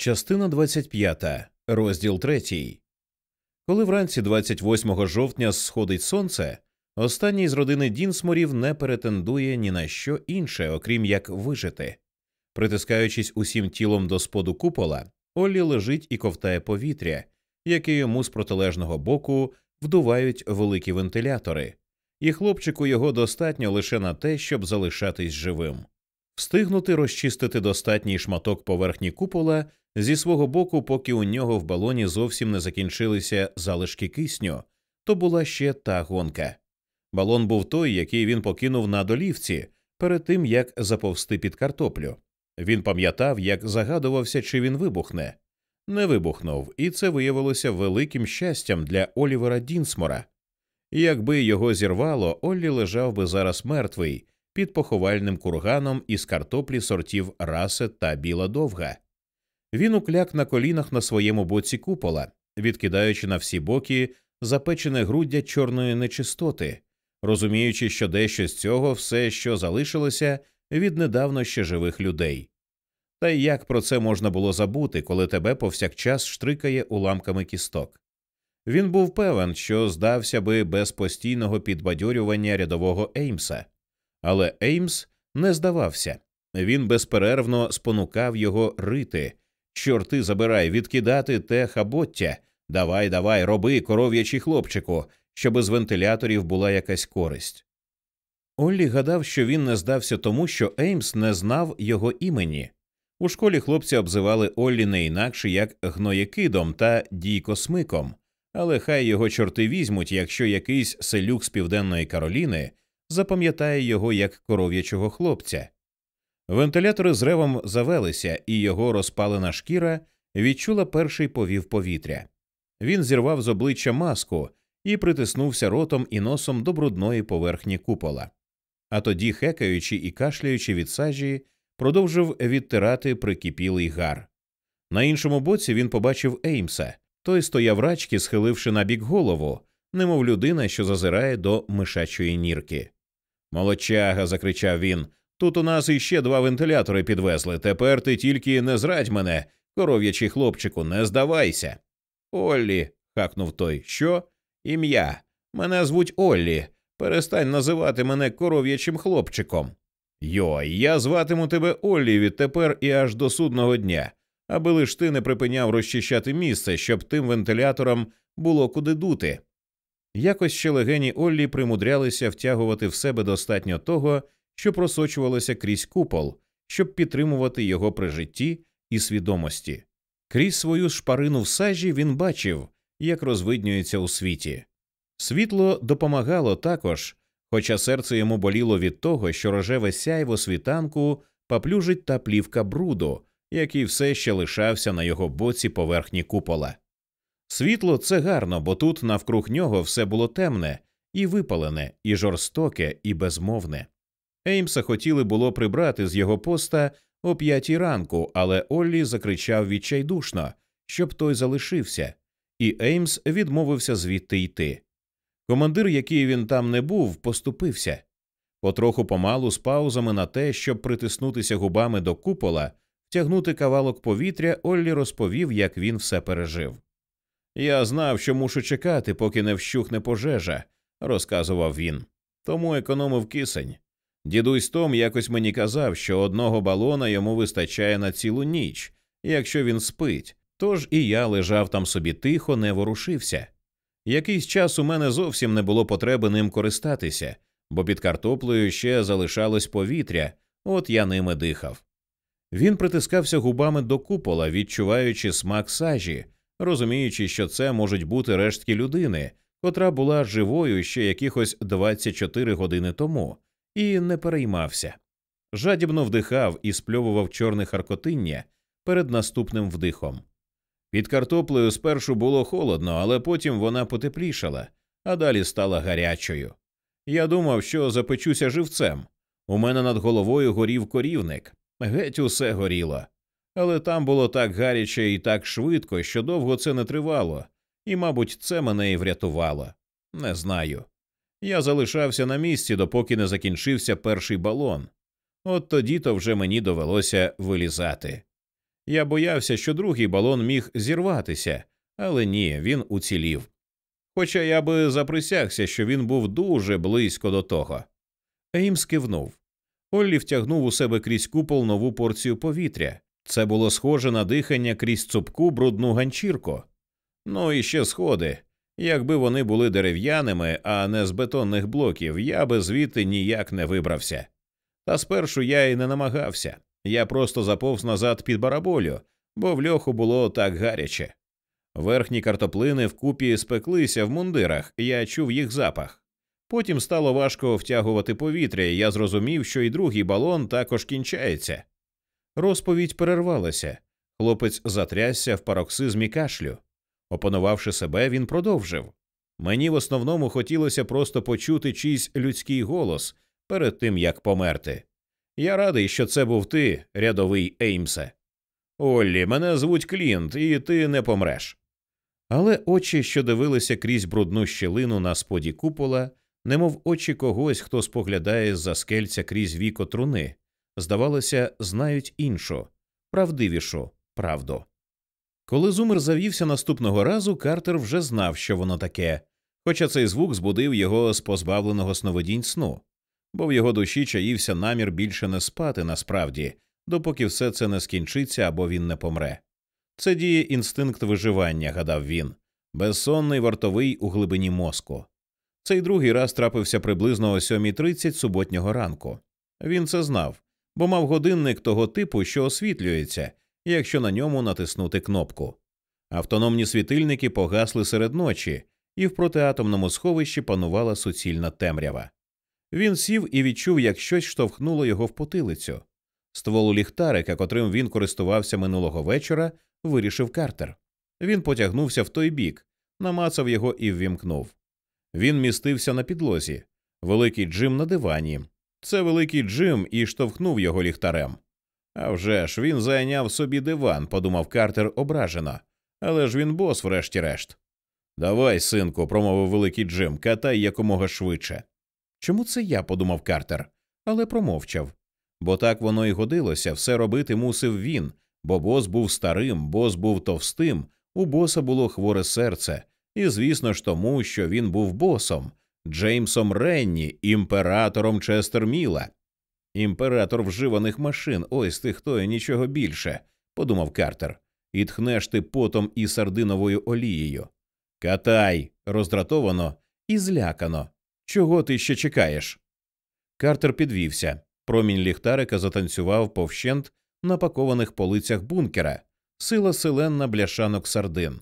Частина 25, розділ 3. Коли вранці 28 жовтня сходить сонце, останній з родини Дінсморів не перетендує ні на що інше, окрім як вижити. Притискаючись усім тілом до споду купола, Оллі лежить і ковтає повітря, яке йому з протилежного боку вдувають великі вентилятори, і хлопчику його достатньо лише на те, щоб залишатись живим. Встигнути розчистити достатній шматок поверхні купола зі свого боку, поки у нього в балоні зовсім не закінчилися залишки кисню, то була ще та гонка. Балон був той, який він покинув на долівці перед тим як заповзти під картоплю. Він пам'ятав, як загадувався, чи він вибухне. Не вибухнув, і це виявилося великим щастям для Олівера Дінсмора. Якби його зірвало, Оллі лежав би зараз мертвий під поховальним курганом із картоплі сортів расет та біла довга. Він укляк на колінах на своєму боці купола, відкидаючи на всі боки запечене груддя чорної нечистоти, розуміючи, що дещо з цього все, що залишилося від недавно ще живих людей. Та й як про це можна було забути, коли тебе повсякчас штрикає уламками кісток? Він був певен, що здався би без постійного підбадьорювання рядового Еймса, але Еймс не здавався. Він безперервно спонукав його рити. Чорти забирай, відкидати те хабоття. Давай, давай, роби, коров'ячий хлопчику, щоб з вентиляторів була якась користь. Оллі гадав, що він не здався тому, що Еймс не знав його імені. У школі хлопці обзивали Оллі не інакше як гноєкидом та дійкосмиком, але хай його чорти візьмуть, якщо якийсь селюк з південної Кароліни запам'ятає його як коров'ячого хлопця. Вентилятори з ревом завелися, і його розпалена шкіра відчула перший повів повітря. Він зірвав з обличчя маску і притиснувся ротом і носом до брудної поверхні купола. А тоді, хекаючи і кашляючи від сажі, продовжив відтирати прикипілий гар. На іншому боці він побачив Еймса. Той стояв рачки, схиливши на бік голову, немов людина, що зазирає до мишачої нірки. Молодчага. закричав він. Тут у нас іще два вентилятори підвезли. Тепер ти тільки не зрадь мене, коров'ячий хлопчику, не здавайся. Оллі. хакнув той. Що? Ім'я. Мене звуть Оллі. Перестань називати мене коров'ячим хлопчиком. Йой, я зватиму тебе Оллі відтепер і аж до судного дня, аби лиш ти не припиняв розчищати місце, щоб тим вентиляторам було куди дути. Якось ще легені Оллі примудрялися втягувати в себе достатньо того, що просочувалося крізь купол, щоб підтримувати його при житті і свідомості. Крізь свою шпарину в сажі він бачив, як розвиднюється у світі. Світло допомагало також, хоча серце йому боліло від того, що рожеве сяйво світанку поплюжить та плівка бруду, який все ще лишався на його боці поверхні купола. Світло це гарно, бо тут навкруг нього все було темне, і випалене, і жорстоке, і безмовне. Еймса хотіли було прибрати з його поста о п'ятій ранку, але Оллі закричав відчайдушно, щоб той залишився, і Еймс відмовився звідти йти. Командир, який він там не був, поступився. Потроху помалу з паузами на те, щоб притиснутися губами до купола, втягнути кавалок повітря, Оллі розповів, як він все пережив. Я знав, що мушу чекати, поки не вщухне пожежа, розказував він. Тому економив кисень. Дідусь Том якось мені казав, що одного балона йому вистачає на цілу ніч, якщо він спить. Тож і я лежав там собі тихо, не ворушився. Якийсь час у мене зовсім не було потреби ним користатися, бо під картоплею ще залишалось повітря, от я ними дихав. Він притискався губами до купола, відчуваючи смак сажі, розуміючи, що це можуть бути рештки людини, котра була живою ще якихось 24 години тому, і не переймався. Жадібно вдихав і спльовував чорне харкотиння перед наступним вдихом. Під картоплею спершу було холодно, але потім вона потеплішала, а далі стала гарячою. Я думав, що запечуся живцем. У мене над головою горів корівник, геть усе горіло. Але там було так гаряче і так швидко, що довго це не тривало, і, мабуть, це мене і врятувало. Не знаю. Я залишався на місці, допоки не закінчився перший балон. От тоді то вже мені довелося вилізати. Я боявся, що другий балон міг зірватися, але ні, він уцілів. Хоча я би заприсягся, що він був дуже близько до того. Еймс кивнув. Оллі втягнув у себе крізь купол нову порцію повітря. Це було схоже на дихання крізь цупку брудну ганчірку. Ну і ще сходи. Якби вони були дерев'яними, а не з бетонних блоків, я би звідти ніяк не вибрався. Та спершу я й не намагався. Я просто заповз назад під бараболю, бо в льоху було так гаряче. Верхні картоплини вкупі спеклися в мундирах, я чув їх запах. Потім стало важко втягувати повітря, і я зрозумів, що і другий балон також кінчається. Розповідь перервалася. Хлопець затрясся в пароксизмі кашлю. Опанувавши себе, він продовжив. Мені в основному хотілося просто почути чийсь людський голос перед тим як померти. Я радий, що це був ти, рядовий Еймсе. Оллі, мене звуть Клінт, і ти не помреш. Але очі, що дивилися крізь брудну щілину на споді купола, немов очі когось, хто споглядає з за скельця крізь віко труни, здавалося, знають іншу, правдивішу правду. Коли зумер завівся наступного разу, Картер вже знав, що воно таке, хоча цей звук збудив його з позбавленого сновидінь сну, бо в його душі чаївся намір більше не спати насправді, допоки все це не скінчиться або він не помре. Це діє інстинкт виживання, гадав він, безсонний вартовий у глибині мозку. Цей другий раз трапився приблизно о 7.30 суботнього ранку. Він це знав, бо мав годинник того типу, що освітлюється, якщо на ньому натиснути кнопку. Автономні світильники погасли серед ночі, і в протиатомному сховищі панувала суцільна темрява. Він сів і відчув, як щось штовхнуло його в потилицю. Ствол ліхтарика, котрим він користувався минулого вечора, вирішив Картер. Він потягнувся в той бік, намацав його і ввімкнув. Він містився на підлозі, великий Джим на дивані. Це великий Джим і штовхнув його ліхтарем. А вже ж він зайняв собі диван, подумав Картер ображено. Але ж він бос, врешті-решт. Давай, синку, промовив великий Джим, катай якомога швидше. Чому це я? подумав Картер, але промовчав. Бо так воно й годилося, все робити мусив він, бо бос був старим, бос був товстим, у боса було хворе серце, і, звісно ж, тому, що він був босом, Джеймсом Ренні, імператором Честерміла. Імператор вживаних машин, ось ти хто і нічого більше, подумав Картер, і тхнеш ти потом і сардиновою олією. Катай, роздратовано і злякано. Чого ти ще чекаєш? Картер підвівся. Промінь ліхтарика затанцював повщент на пакованих полицях бункера, сила селенна бляшанок сардин,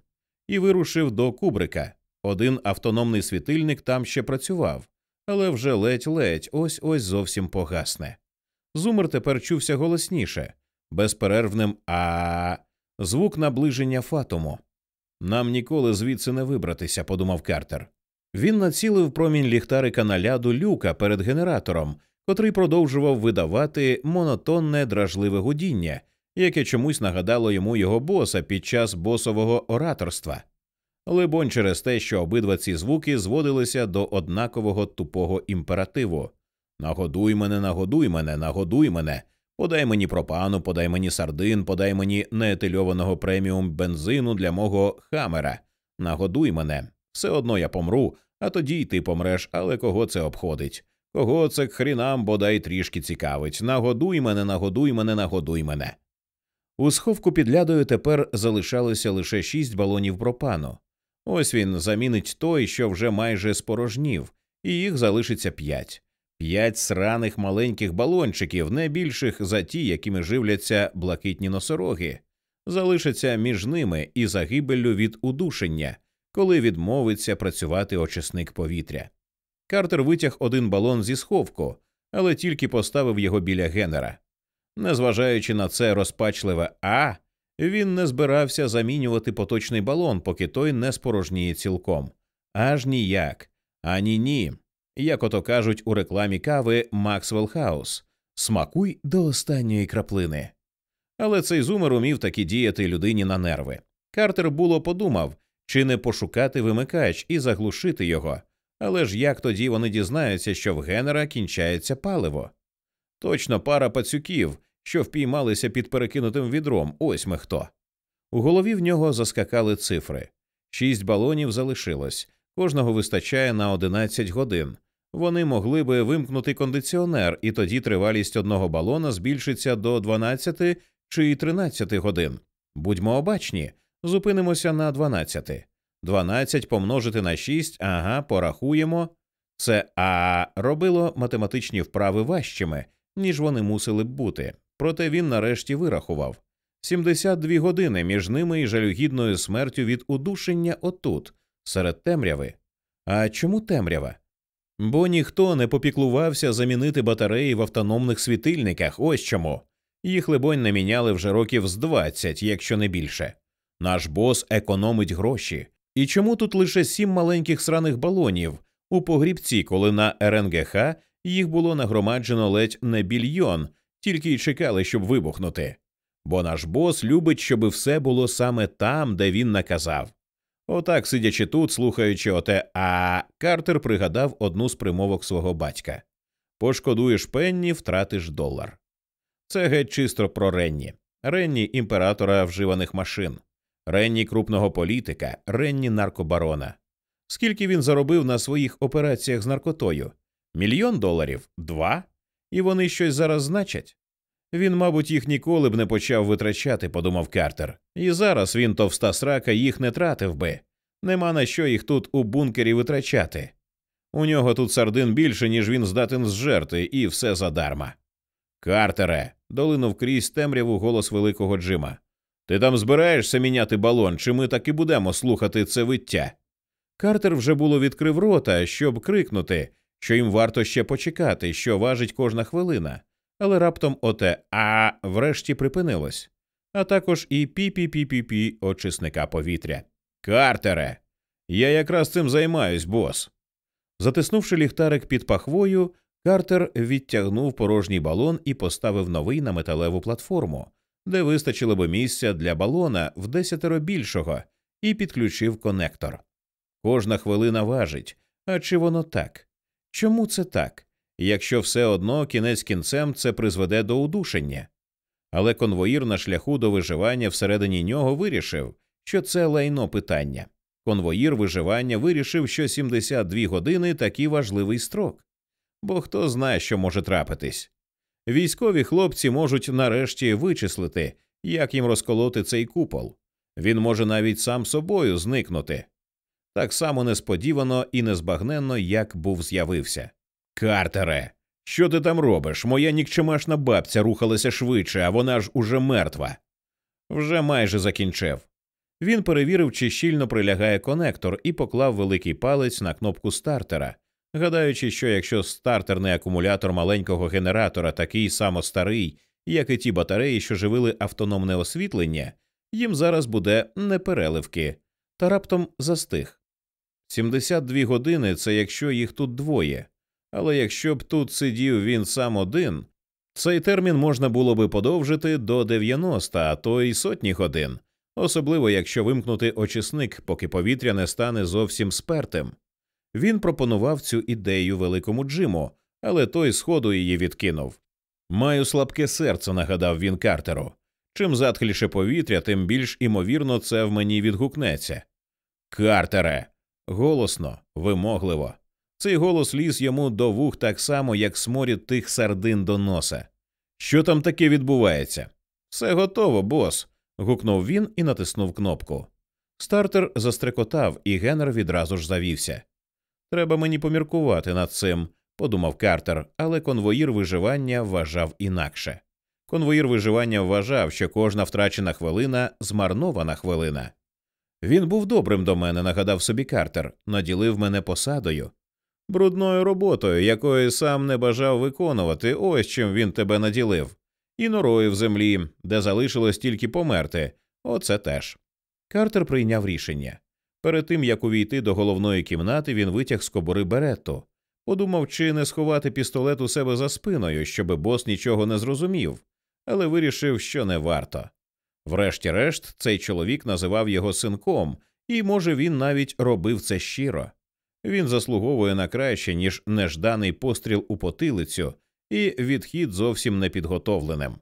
і вирушив до кубрика. Один автономний світильник там ще працював, але вже ледь-ледь ось ось зовсім погасне. Зумер тепер чувся голосніше, безперервним а звук наближення фатуму. Нам ніколи звідси не вибратися, подумав Картер. Він націлив промінь ліхтарика на ляду люка перед генератором, котрий продовжував видавати монотонне дражливе гудіння, яке чомусь нагадало йому його боса під час босового ораторства. Либонь, через те, що обидва ці звуки зводилися до однакового тупого імперативу Нагодуй мене, нагодуй мене, нагодуй мене, подай мені пропану, подай мені сардин, подай мені неетильованого преміум бензину для мого хамера. Нагодуй мене. Все одно я помру, а тоді й ти помреш, але кого це обходить? Кого це к хрінам бодай трішки цікавить? Нагодуй мене, нагодуй мене, нагодуй мене. У сховку під лядою тепер залишалося лише шість балонів пропану. Ось він замінить той, що вже майже спорожнів, і їх залишиться п'ять. П'ять сраних маленьких балончиків, не більших за ті, якими живляться блакитні носороги, залишаться між ними і загибеллю від удушення, коли відмовиться працювати очисник повітря. Картер витяг один балон зі сховку, але тільки поставив його біля генера. Незважаючи на це розпачливе А, він не збирався замінювати поточний балон, поки той не спорожніє цілком. Аж ніяк. Ані ні. Як ото кажуть у рекламі кави Максвелл Хаус смакуй до останньої краплини. Але цей зумер умів таки діяти людині на нерви. Картер було подумав, чи не пошукати вимикач і заглушити його. Але ж як тоді вони дізнаються, що в генера кінчається паливо? Точно пара пацюків, що впіймалися під перекинутим відром. Ось ми хто. У голові в нього заскакали цифри. Шість балонів залишилось, кожного вистачає на 11 годин. Вони могли би вимкнути кондиціонер, і тоді тривалість одного балона збільшиться до 12 чи 13 годин. Будьмо обачні, зупинимося на 12. 12 помножити на 6, ага, порахуємо. Це а робило математичні вправи важчими, ніж вони мусили б бути. Проте він нарешті вирахував 72 години між ними і жалюгідною смертю від удушення отут, серед темряви. А чому темрява? Бо ніхто не попіклувався замінити батареї в автономних світильниках, ось чому. Їх, либонь, не міняли вже років з 20, якщо не більше. Наш бос економить гроші. І чому тут лише сім маленьких сраних балонів у погрібці, коли на РНГХ їх було нагромаджено ледь не більйон, тільки й чекали, щоб вибухнути? Бо наш бос любить, щоб все було саме там, де він наказав. Отак, сидячи тут, слухаючи оте, а Картер пригадав одну з примовок свого батька Пошкодуєш пенні, втратиш долар. Це геть чисто про Ренні, Ренні імператора вживаних машин, Ренні крупного політика, Ренні наркобарона. Скільки він заробив на своїх операціях з наркотою? Мільйон доларів? Два? І вони щось зараз значать? Він, мабуть, їх ніколи б не почав витрачати, подумав Картер, і зараз він товста срака їх не тратив би. Нема на що їх тут у бункері витрачати. У нього тут сардин більше, ніж він здатен зжерти, і все задарма. Картере. долинув крізь темряву голос великого Джима. Ти там збираєшся міняти балон, чи ми так і будемо слухати це виття? Картер вже було відкрив рота, щоб крикнути, що їм варто ще почекати, що важить кожна хвилина, але раптом оте а врешті припинилось, а також і пі-пі-пі-пі-пі очисника повітря. Картере, я якраз цим займаюсь, бос. Затиснувши ліхтарик під пахвою, Картер відтягнув порожній балон і поставив новий на металеву платформу, де вистачило би місця для балона в десятеро більшого, і підключив конектор. Кожна хвилина важить. А чи воно так? Чому це так? Якщо все одно кінець кінцем це призведе до удушення. Але конвоїр на шляху до виживання всередині нього вирішив, що це лайно питання. Конвоїр виживання вирішив, що 72 години такий важливий строк. Бо хто знає, що може трапитись. Військові хлопці можуть нарешті вичислити, як їм розколоти цей купол. Він може навіть сам собою зникнути так само несподівано і незбагненно, як був з'явився. Картере, що ти там робиш? Моя нікчемашна бабця рухалася швидше, а вона ж уже мертва. Вже майже закінчив. Він перевірив, чи щільно прилягає конектор, і поклав великий палець на кнопку стартера, гадаючи, що якщо стартерний акумулятор маленького генератора такий само старий, як і ті батареї, що живили автономне освітлення, їм зараз буде непереливки, та раптом застиг. 72 години це якщо їх тут двоє, але якщо б тут сидів він сам один, цей термін можна було би подовжити до 90, а то й сотні годин, особливо якщо вимкнути очисник, поки повітря не стане зовсім спертим. Він пропонував цю ідею великому Джиму, але той сходу її відкинув. Маю слабке серце, нагадав він Картеру. Чим затхліше повітря, тим більш імовірно це в мені відгукнеться. Картере, голосно, вимогливо. Цей голос ліз йому до вух так само, як сморід тих сардин до носа. Що там таке відбувається? Все готово, бос. гукнув він і натиснув кнопку. Стартер застрекотав, і Генер відразу ж завівся. Треба мені поміркувати над цим, подумав Картер, але конвоїр виживання вважав інакше. Конвоїр виживання вважав, що кожна втрачена хвилина змарнована хвилина. Він був добрим до мене, нагадав собі Картер, наділив мене посадою, брудною роботою, якої сам не бажав виконувати, ось чим він тебе наділив, і норою в землі, де залишилось тільки померти. Оце теж. Картер прийняв рішення. Перед тим як увійти до головної кімнати, він витяг з кобури беретту. Подумав, чи не сховати пістолет у себе за спиною, щоби бос нічого не зрозумів, але вирішив, що не варто. Врешті-решт, цей чоловік називав його синком, і, може, він навіть робив це щиро. Він заслуговує на краще, ніж нежданий постріл у потилицю і відхід зовсім непідготовленим.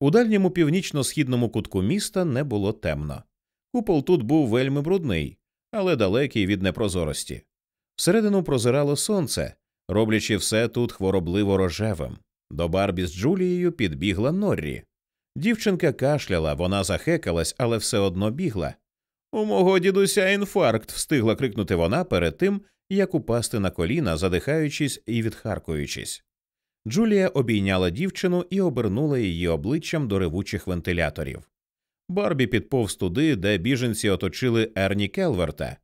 У дальньому північно-східному кутку міста не було темно. Купол тут був вельми брудний, але далекий від непрозорості. Всередину прозирало сонце, роблячи все тут хворобливо рожевим. До Барбі з Джулією підбігла Норрі. Дівчинка кашляла, вона захекалась, але все одно бігла. У мого дідуся інфаркт. встигла крикнути вона перед тим, як упасти на коліна, задихаючись і відхаркуючись. Джулія обійняла дівчину і обернула її обличчям до ревучих вентиляторів. Барбі підповз туди, де біженці оточили Ерні Келверта,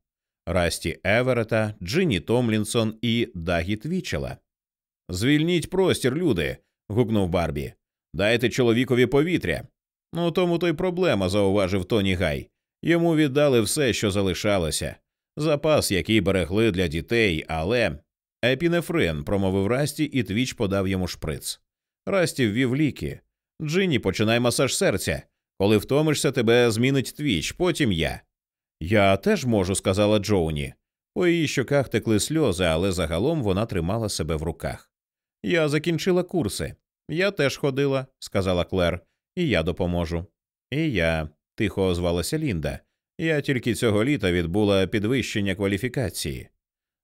Расті Еверета, Джинні Томлінсон і Дагі Твічела. Звільніть простір, люди. гукнув Барбі. Дайте чоловікові повітря. Ну тому то й проблема, зауважив Тоні Гай. Йому віддали все, що залишалося, запас, який берегли для дітей, але. Епінефрен, промовив Расті, і Твіч подав йому шприц. Расті ввів ліки. Джинні, починай масаж серця. Коли втомишся, тебе змінить твіч, потім я. Я теж можу, сказала Джоуні. У її щоках текли сльози, але загалом вона тримала себе в руках. Я закінчила курси. Я теж ходила, сказала Клер, і я допоможу. І я, тихо озвалася Лінда. Я тільки цього літа відбула підвищення кваліфікації.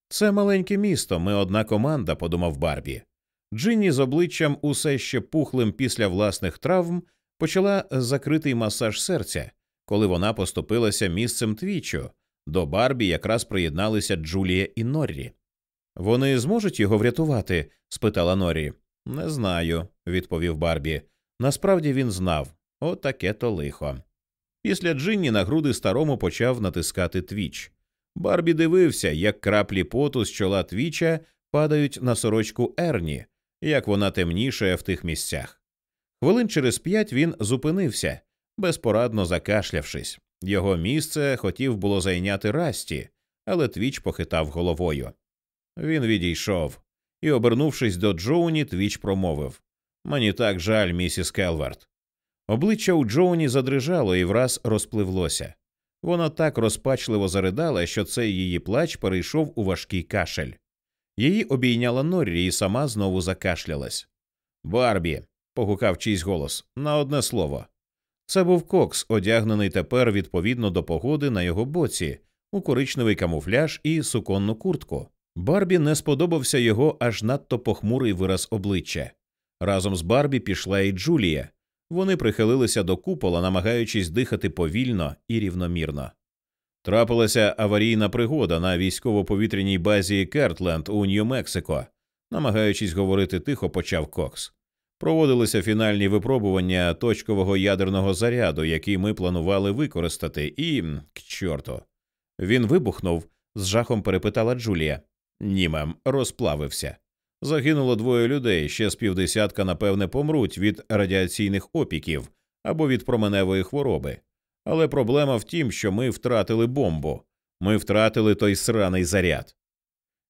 Це маленьке місто, ми одна команда, подумав Барбі. Джинні з обличчям усе ще пухлим після власних травм почала закритий масаж серця, коли вона поступилася місцем твічу. До Барбі якраз приєдналися Джулія і Норрі. Вони зможуть його врятувати? спитала Норрі. Не знаю, відповів Барбі. Насправді він знав отаке то лихо. Після Джинні на груди старому почав натискати твіч. Барбі дивився, як краплі поту з чола твіча падають на сорочку Ерні, як вона темнішає в тих місцях. Хвилин через п'ять він зупинився, безпорадно закашлявшись. Його місце хотів було зайняти Расті, але Твіч похитав головою. Він відійшов і, обернувшись до Джоуні, Твіч промовив Мені так жаль, місіс Келверт. Обличчя у Джоуні задрижало і враз розпливлося. Вона так розпачливо заридала, що цей її плач перейшов у важкий кашель. Її обійняла Норрі і сама знову закашлялась. Барбі. погукав чийсь голос на одне слово. Це був Кокс, одягнений тепер відповідно до погоди на його боці, у коричневий камуфляж і суконну куртку. Барбі не сподобався його аж надто похмурий вираз обличчя. Разом з Барбі пішла і Джулія. Вони прихилилися до купола, намагаючись дихати повільно і рівномірно. Трапилася аварійна пригода на військово-повітряній базі Кертленд у Нью-Мексико, намагаючись говорити тихо, почав Кокс. Проводилися фінальні випробування точкового ядерного заряду, який ми планували використати, і к чорту. Він вибухнув, з жахом перепитала Джулія. Ні, мем, розплавився. Загинуло двоє людей, ще з півдесятка, напевне, помруть від радіаційних опіків або від променевої хвороби. Але проблема в тім, що ми втратили бомбу, ми втратили той сраний заряд.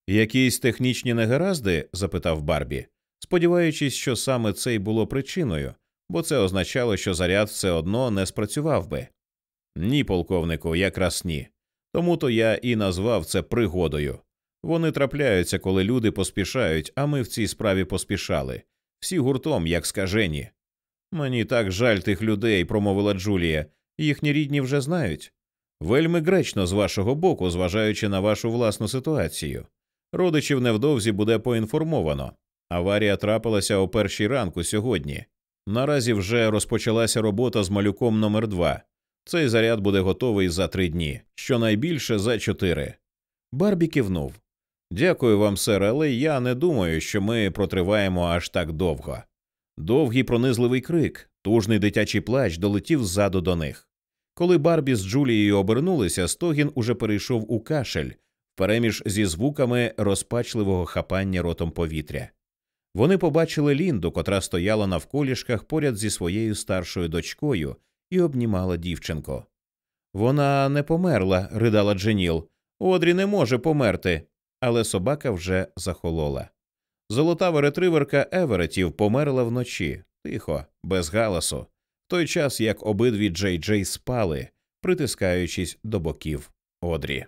Якісь технічні негаразди? запитав Барбі, сподіваючись, що саме це й було причиною, бо це означало, що заряд все одно не спрацював би. Ні, полковнику, якраз ні. Тому то я і назвав це пригодою. Вони трапляються, коли люди поспішають, а ми в цій справі поспішали. Всі гуртом, як скажені. Мені так жаль тих людей, промовила Джулія. Їхні рідні вже знають. Вельми гречно з вашого боку, зважаючи на вашу власну ситуацію. Родичів невдовзі буде поінформовано. Аварія трапилася о першій ранку сьогодні. Наразі вже розпочалася робота з малюком номер 2 Цей заряд буде готовий за три дні, щонайбільше за чотири. Барбі кивнув. Дякую вам, сер, але я не думаю, що ми протриваємо аж так довго. Довгий пронизливий крик, тужний дитячий плач долетів ззаду до них. Коли Барбі з Джулією обернулися, стогін уже перейшов у кашель, переміж зі звуками розпачливого хапання ротом повітря. Вони побачили Лінду, котра стояла на вколішках поряд зі своєю старшою дочкою, і обнімала дівчинку. Вона не померла, ридала Дженіл. Одрі не може померти але собака вже захолола. Золотава ретриверка Еверетів померла вночі, тихо, без галасу, в той час як обидві Джей Джей спали, притискаючись до боків Одрі.